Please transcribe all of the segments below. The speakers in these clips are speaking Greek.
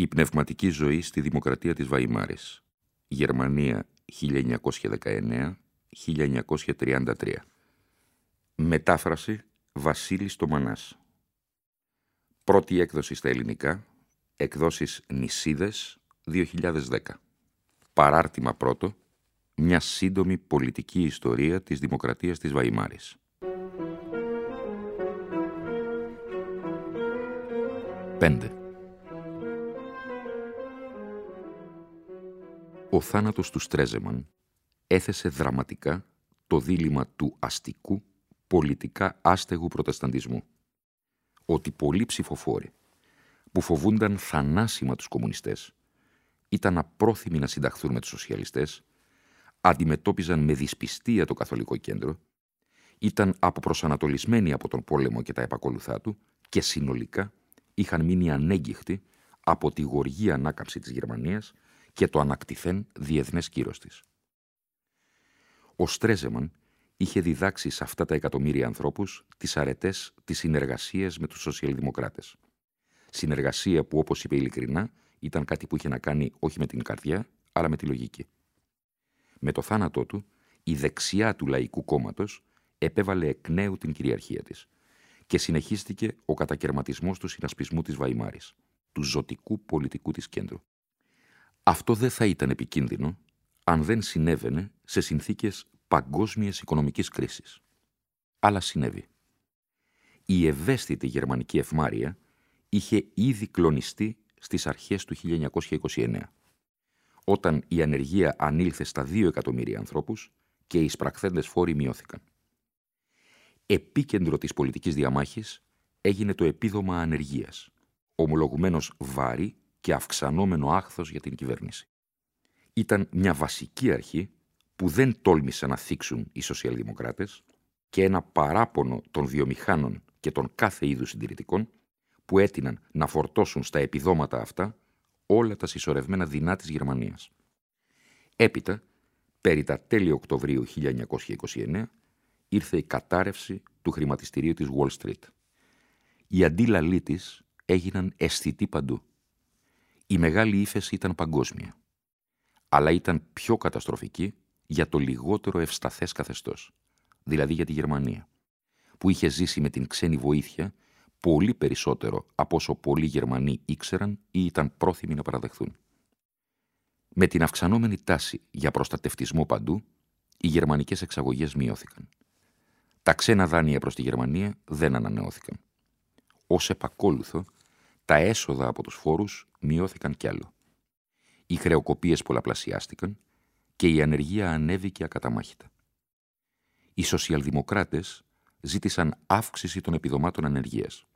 η πνευματική ζωή στη Δημοκρατία της Βαϊμάρης. Γερμανία 1919-1933. Μετάφραση Βασίλης Τομανάς. Πρώτη έκδοση στα ελληνικά. Εκδόσεις Νησίδες 2010. Παράρτημα πρώτο. Μια σύντομη πολιτική ιστορία της Δημοκρατίας της Βαϊμάρης. 5. Ο θάνατος του Στρέζεμαν έθεσε δραματικά το δίλημα του αστικού, πολιτικά άστεγου προτεσταντισμού. Ότι πολλοί ψηφοφόροι που φοβούνταν θανάσιμα τους κομμουνιστές ήταν απρόθυμοι να συνταχθούν με τους σοσιαλιστές, αντιμετώπιζαν με δυσπιστία το καθολικό κέντρο, ήταν αποπροσανατολισμένοι από τον πόλεμο και τα επακολουθά του και συνολικά είχαν μείνει ανέγκυχτοι από τη γοργή ανάκαμψη της Γερμανίας και το ανακτηθέν διεθνές κύρος της. Ο Στρέζεμαν είχε διδάξει σε αυτά τα εκατομμύρια ανθρώπους τις αρετές της συνεργασίας με τους σοσιαλδημοκράτες. Συνεργασία που, όπως είπε ειλικρινά, ήταν κάτι που είχε να κάνει όχι με την καρδιά, αλλά με τη λογική. Με το θάνατό του, η δεξιά του Λαϊκού Κόμματος επέβαλε εκ νέου την κυριαρχία της και συνεχίστηκε ο κατακαιρματισμός του συνασπισμού της Βαϊμάρης, του ζωτικού πολιτικού της κέντρου. Αυτό δεν θα ήταν επικίνδυνο αν δεν συνέβαινε σε συνθήκες παγκόσμιας οικονομικής κρίσης. Αλλά συνέβη. Η ευαίσθητη γερμανική ευμάρεια είχε ήδη κλονιστεί στις αρχές του 1929, όταν η ανεργία ανήλθε στα 2 εκατομμύρια ανθρώπους και οι σπρακθέντες φόροι μειώθηκαν. Επίκεντρο της πολιτικής διαμάχης έγινε το επίδομα ανεργίας, ομολογουμένως βάρη και αυξανόμενο άχθος για την κυβέρνηση. Ήταν μια βασική αρχή που δεν τόλμησαν να θίξουν οι σοσιαλδημοκράτες και ένα παράπονο των βιομηχάνων και των κάθε είδους συντηρητικών που έτειναν να φορτώσουν στα επιδόματα αυτά όλα τα συσσωρευμένα δεινά της Γερμανίας. Έπειτα, περί τα τέλη Οκτωβρίου 1929, ήρθε η κατάρρευση του χρηματιστηρίου της Wall Street. Οι αντίλαλοι της έγιναν αισθητοί παντού η μεγάλη ύφεση ήταν παγκόσμια, αλλά ήταν πιο καταστροφική για το λιγότερο ευσταθές καθεστώς, δηλαδή για τη Γερμανία, που είχε ζήσει με την ξένη βοήθεια πολύ περισσότερο από όσο πολλοί Γερμανοί ήξεραν ή ήταν πρόθυμοι να παραδεχθούν. Με την αυξανόμενη τάση για προστατευτισμό παντού, οι γερμανικές εξαγωγές μειώθηκαν. Τα ξένα δάνεια προς τη Γερμανία δεν ανανεώθηκαν. Ως επακόλουθο, τα έσοδα από τους φόρους μειώθηκαν κι άλλο. Οι χρεοκοπίες πολλαπλασιάστηκαν και η ανεργία ανέβηκε ακαταμάχητα. Οι σοσιαλδημοκράτες ζήτησαν αύξηση των επιδομάτων ανεργίας.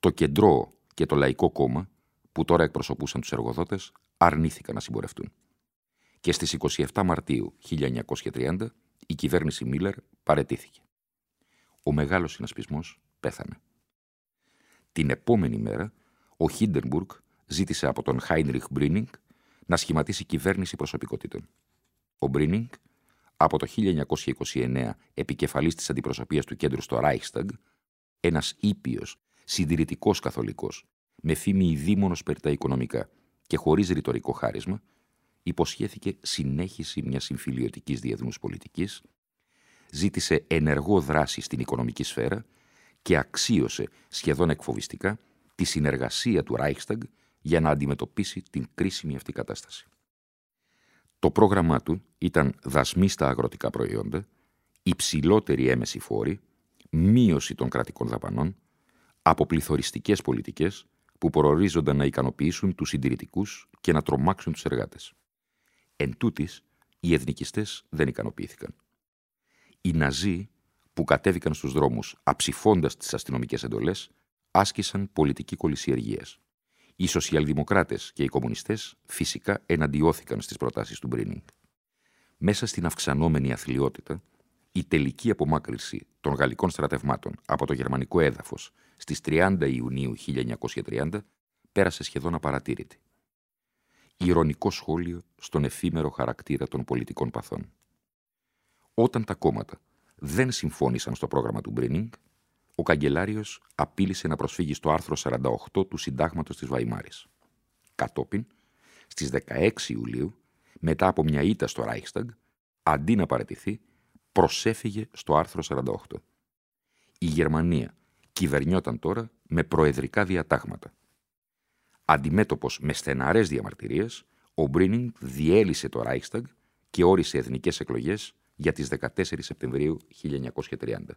Το κεντρό και το λαϊκό κόμμα, που τώρα εκπροσωπούσαν τους εργοδότες, αρνήθηκαν να συμπορευτούν. Και στις 27 Μαρτίου 1930 η κυβέρνηση Μίλλερ παρετήθηκε. Ο μεγάλος συνασπισμός πέθανε. Την επόμενη μέρα, ο Χίντενμπουργκ ζήτησε από τον Χάινριχ Μπρίνινγκ να σχηματίσει κυβέρνηση προσωπικότητων. Ο Μπρίνινγκ, από το 1929 επικεφαλής της αντιπροσωπείας του κέντρου στο Reichstag, ένας ήπιος, συντηρητικός καθολικός, με φήμη ειδήμονος περί τα οικονομικά και χωρίς ρητορικό χάρισμα, υποσχέθηκε συνέχιση μιας συμφιλιωτικής διεθνούς πολιτικής, ζήτησε ενεργό δράση στην οικονομική σφαίρα και αξίωσε σχεδόν εκφοβιστικά τη συνεργασία του Reichstag για να αντιμετωπίσει την κρίσιμη αυτή κατάσταση. Το πρόγραμμά του ήταν δασμή στα αγροτικά προϊόντα, υψηλότερη έμεση φόρη, μείωση των κρατικών δαπανών, αποπληθωριστικές πολιτικές που προορίζονταν να ικανοποιήσουν τους συντηρητικούς και να τρομάξουν τους εργάτες. Εν τούτης, οι εθνικιστές δεν ικανοποιήθηκαν. Οι Ναζί, που κατέβηκαν στους δρόμους αψηφώντας τις αστυνομικές εντολές, άσκησαν πολιτική κολυσιεργίας. Οι σοσιαλδημοκράτες και οι κομμουνιστές φυσικά εναντιώθηκαν στις προτάσεις του Μπρίνινγκ. Μέσα στην αυξανόμενη αθλειότητα, η τελική απομάκρυνση των γαλλικών στρατευμάτων από το γερμανικό έδαφος στις 30 Ιουνίου 1930 πέρασε σχεδόν απαρατήρητη. Ηρωνικό σχόλιο στον εφήμερο χαρακτήρα των πολιτικών παθών. Όταν τα κόμματα δεν συμφώνησαν στο πρόγραμμα του Μπρίνινγκ, ο καγκελάριος απείλησε να προσφύγει στο άρθρο 48 του Συντάγματος της Βαϊμάρης. Κατόπιν, στις 16 Ιουλίου, μετά από μια ήττα στο Ράιχσταγκ, αντί να παραιτηθεί, προσέφυγε στο άρθρο 48. Η Γερμανία κυβερνιόταν τώρα με προεδρικά διατάγματα. Αντιμέτωπος με στεναρές διαμαρτυρίες, ο Μπρίνινγκ διέλυσε το Ράιχσταγκ και όρισε εθνικές εκλογές για τις 14 Σεπτεμβρίου 1930.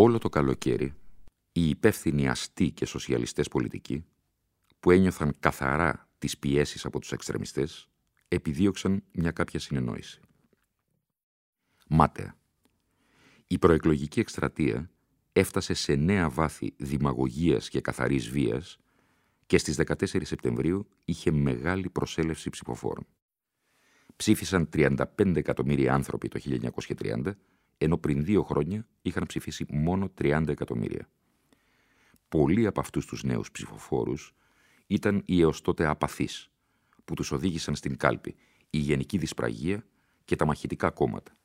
Όλο το καλοκαίρι, οι υπεύθυνοι αστεί και σοσιαλιστές πολιτικοί, που ένιωθαν καθαρά τις πιέσεις από τους εξτρεμιστές, επιδίωξαν μια κάποια συνεννόηση. Μάταια. Η προεκλογική εκστρατεία έφτασε σε νέα βάθη δημαγωγίας και καθαρής βίας και στις 14 Σεπτεμβρίου είχε μεγάλη προσέλευση ψηφοφόρων. Ψήφισαν 35 εκατομμύρια άνθρωποι το 1930 ενώ πριν δύο χρόνια είχαν ψηφίσει μόνο 30 εκατομμύρια. Πολλοί από αυτούς τους νέους ψηφοφόρους ήταν οι έως τότε απαθείς, που τους οδήγησαν στην κάλπη η Γενική Δυσπραγία και τα μαχητικά κόμματα.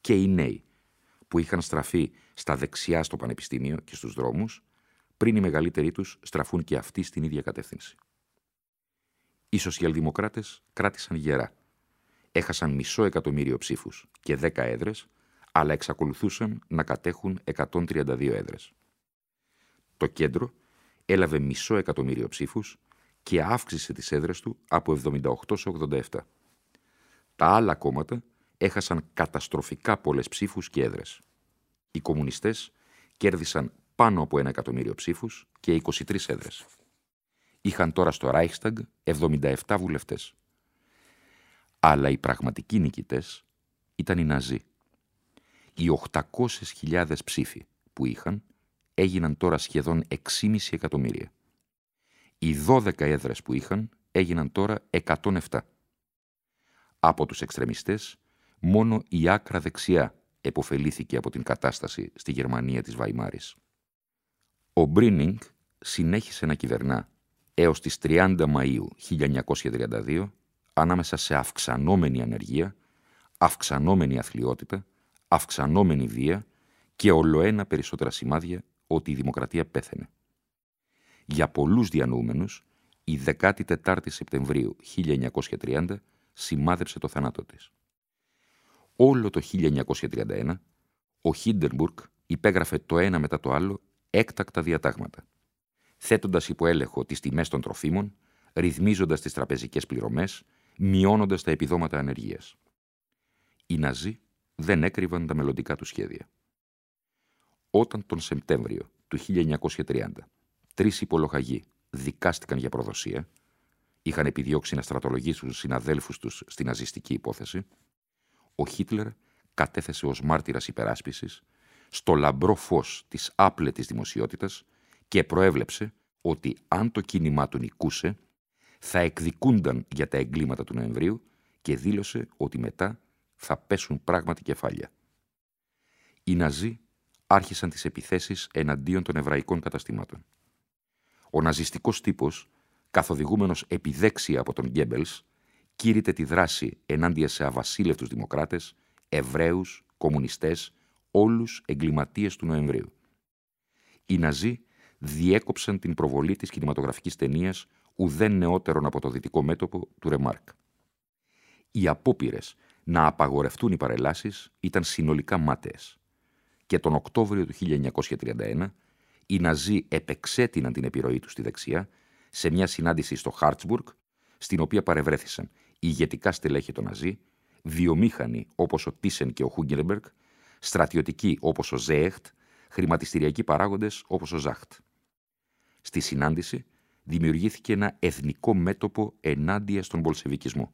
Και οι νέοι, που είχαν στραφεί στα δεξιά στο πανεπιστήμιο και στους δρόμους, πριν οι μεγαλύτεροι τους στραφούν και αυτοί στην ίδια κατεύθυνση. Οι σοσιαλδημοκράτες κράτησαν γερά. Έχασαν μισό εκατομμύριο ψήφους και δέκα έδρες, αλλά εξακολουθούσαν να κατέχουν 132 έδρες. Το κέντρο έλαβε μισό εκατομμύριο ψήφους και αύξησε τις έδρες του από 78 σε 87. Τα άλλα κόμματα έχασαν καταστροφικά πολλές ψήφους και έδρες. Οι κομμουνιστές κέρδισαν πάνω από ένα εκατομμύριο ψήφους και 23 έδρες. Είχαν τώρα στο Reichstag 77 βουλευτές. Αλλά οι πραγματικοί νικητές ήταν οι Ναζί οι 800.000 ψήφοι που είχαν έγιναν τώρα σχεδόν 6,5 εκατομμύρια. Οι 12 έδρες που είχαν έγιναν τώρα 107. Από τους εξτρεμιστές, μόνο η άκρα δεξιά εποφελήθηκε από την κατάσταση στη Γερμανία της Βαϊμάρης. Ο Μπρίνινγκ συνέχισε να κυβερνά έως τις 30 Μαΐου 1932, ανάμεσα σε αυξανόμενη ανεργία, αυξανόμενη αθλειότητα, αυξανόμενη βία και ολοένα περισσότερα σημάδια ότι η δημοκρατία πέθαινε. Για πολλούς διανοούμενους, η 14η Σεπτεμβρίου 1930 σημάδεψε το θάνατό της. Όλο το 1931, ο Χίντερμπουργκ υπέγραφε το ένα μετά το άλλο έκτακτα διατάγματα, θέτοντας υπό έλεγχο τις τιμές των τροφίμων, ρυθμίζοντας τις τραπεζικές πληρωμές, μειώνοντας τα επιδόματα ανεργίας. Οι Ναζί δεν έκρυβαν τα μελλοντικά τους σχέδια. Όταν τον Σεπτέμβριο του 1930 τρεις υπολογαγοί δικάστηκαν για προδοσία, είχαν επιδιώξει να στρατολογήσουν συναδέλφους τους στην ναζιστική υπόθεση, ο Χίτλερ κατέθεσε ως μάρτυρας υπεράσπισης στο λαμπρό φως της άπλετης δημοσιότητας και προέβλεψε ότι αν το κίνημά του νικούσε, θα εκδικούνταν για τα εγκλήματα του Νοεμβρίου και δήλωσε ότι μετά θα πέσουν πράγματι κεφάλια. Οι Ναζί άρχισαν τις επιθέσεις εναντίον των εβραϊκών καταστημάτων. Ο ναζιστικός τύπος, καθοδηγούμενος επιδέξια από τον Γκέμπελς, κήρυτε τη δράση ενάντια σε αβασίλευτους δημοκράτες, Εβραίους, κομμουνιστές, όλους εγκληματίες του Νοεμβρίου. Οι Ναζί διέκοψαν την προβολή της κινηματογραφικής ταινίας ουδέν νεότερον από το δυτικό μέτωπο του Ρεμάρκ. Οι απόπειρες να απαγορευτούν οι παρελάσεις ήταν συνολικά μάταιες. Και τον Οκτώβριο του 1931 οι Ναζί επεξέτειναν την επιρροή τους στη δεξιά σε μια συνάντηση στο Χάρτσμπουργκ, στην οποία παρευρέθησαν ηγετικά στελέχη των Ναζί, βιομήχανοι όπως ο Τίσεν και ο Χούγκερμπεργκ, στρατιωτικοί όπως ο Ζέεχτ, χρηματιστηριακοί παράγοντες όπως ο Ζάχτ. Στη συνάντηση δημιουργήθηκε ένα εθνικό μέτωπο ενάντια στον Πολσεβικισμό.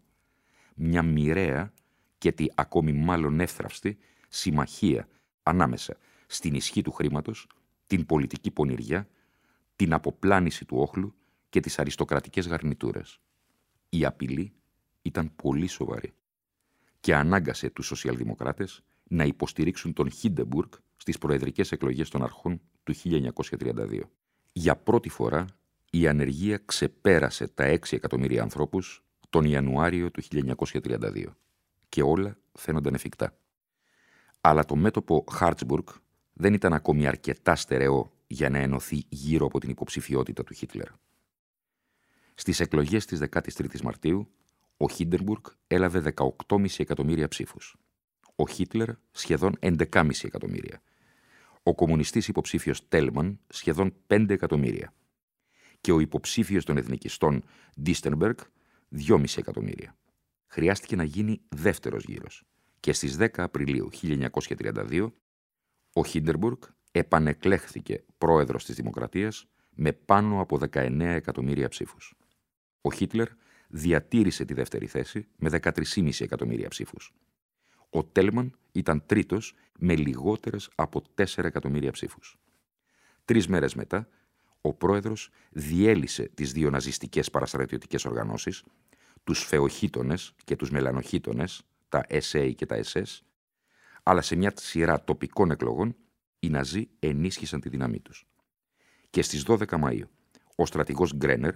Μια μοιραία και τη ακόμη μάλλον εύθραυστη συμμαχία ανάμεσα στην ισχύ του χρήματος, την πολιτική πονηριά, την αποπλάνηση του όχλου και τις αριστοκρατικές γαρνιτούρες. Η απειλή ήταν πολύ σοβαρή και ανάγκασε τους σοσιαλδημοκράτες να υποστηρίξουν τον Χίντεμπουργκ στις προεδρικές εκλογές των αρχών του 1932. Για πρώτη φορά η ανεργία ξεπέρασε τα 6 εκατομμύρια ανθρώπους τον Ιανουάριο του 1932 και όλα φαίνονταν εφικτά. Αλλά το μέτωπο Χάρτσμπουργκ δεν ήταν ακόμη αρκετά στερεό για να ενωθεί γύρω από την υποψηφιότητα του Χίτλερ. Στις εκλογές της 13ης Μαρτίου, ο Χίντεμπουργκ έλαβε 18,5 εκατομμύρια ψήφους. Ο Χίτλερ σχεδόν 11,5 εκατομμύρια. Ο κομμουνιστής υποψήφιος Τέλμαν σχεδόν 5 εκατομμύρια. Και ο υποψήφιος των εθνικιστών Ντίστενμπεργκ 2,5 εκατομμύρια. Χρειάστηκε να γίνει δεύτερος γύρος. Και στις 10 Απριλίου 1932 ο Χίντερμπουργκ επανεκλέχθηκε πρόεδρος της Δημοκρατίας με πάνω από 19 εκατομμύρια ψήφους. Ο Χίτλερ διατήρησε τη δεύτερη θέση με 13,5 εκατομμύρια ψήφους. Ο Τέλμαν ήταν τρίτος με λιγότερες από 4 εκατομμύρια ψήφους. Τρεις μέρες μετά, ο πρόεδρος διέλυσε τις δύο ναζιστικές παραστρατιωτικές οργανώσεις, τους φεοχίτονες και τους μελανοχίτονες, τα SA και τα SS, αλλά σε μια σειρά τοπικών εκλογών οι Ναζί ενίσχυσαν τη δύναμή τους. Και στις 12 Μαΐου, ο στρατηγός Γκρένερ,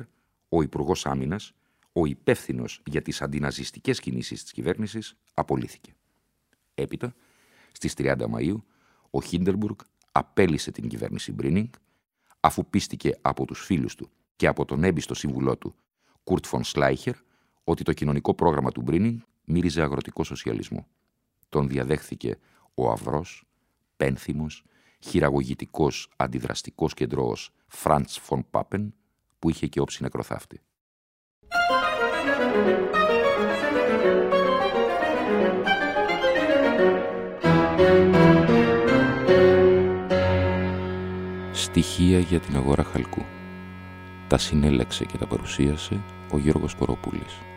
ο Υπουργός Άμυνας, ο υπεύθυνος για τις αντιναζιστικές κινήσεις της κυβέρνησης, απολύθηκε. Έπειτα, στις 30 Μαΐου, ο Χίντερμπουργκ απέλησε την κυβέρνηση Μπρίνινγκ, αφού πίστηκε από τους φίλους του και από τον έμπιστο σύμβουλό του, Κουρτ Φον Σλάιχερ, ότι το κοινωνικό πρόγραμμα του Μπρίνινγκ μύριζε αγροτικό σοσιαλισμό. Τον διαδέχθηκε ο αυρός, πένθυμος, χειραγωγητικός αντιδραστικός κεντρώος Φραντς Φον Πάπεν, που είχε και όψη νεκροθάφτη. Στοιχεία για την αγορά χαλκού. Τα συνέλεξε και τα παρουσίασε ο Γιώργος Κοροπούλης.